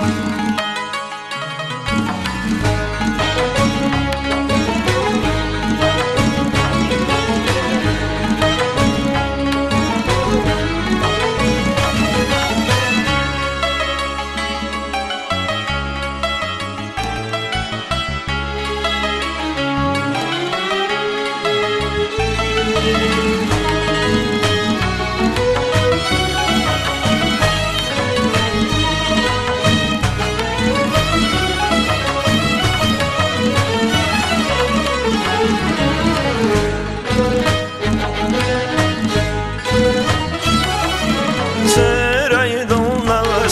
Thank you.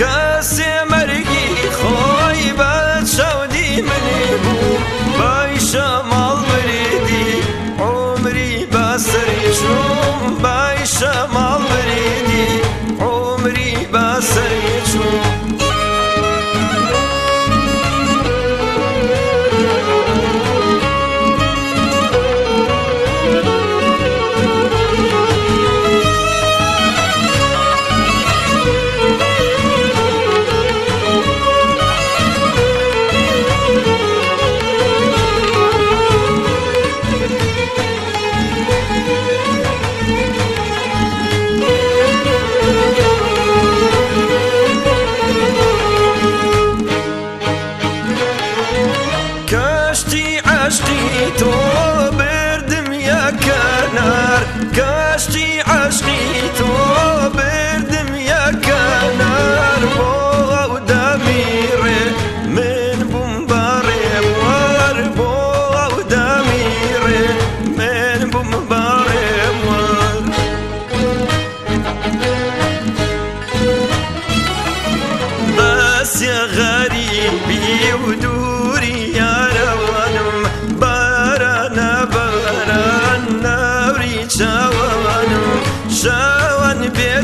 کەسێ مەرگی خۆی بە چاودی منی بوو باشە ماڵ بریدی عمری بەسەری شوم باشە ماڵ عشقی عشقی تو بردم یا کنار کاشتی عشقی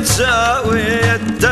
تساوي الدنيا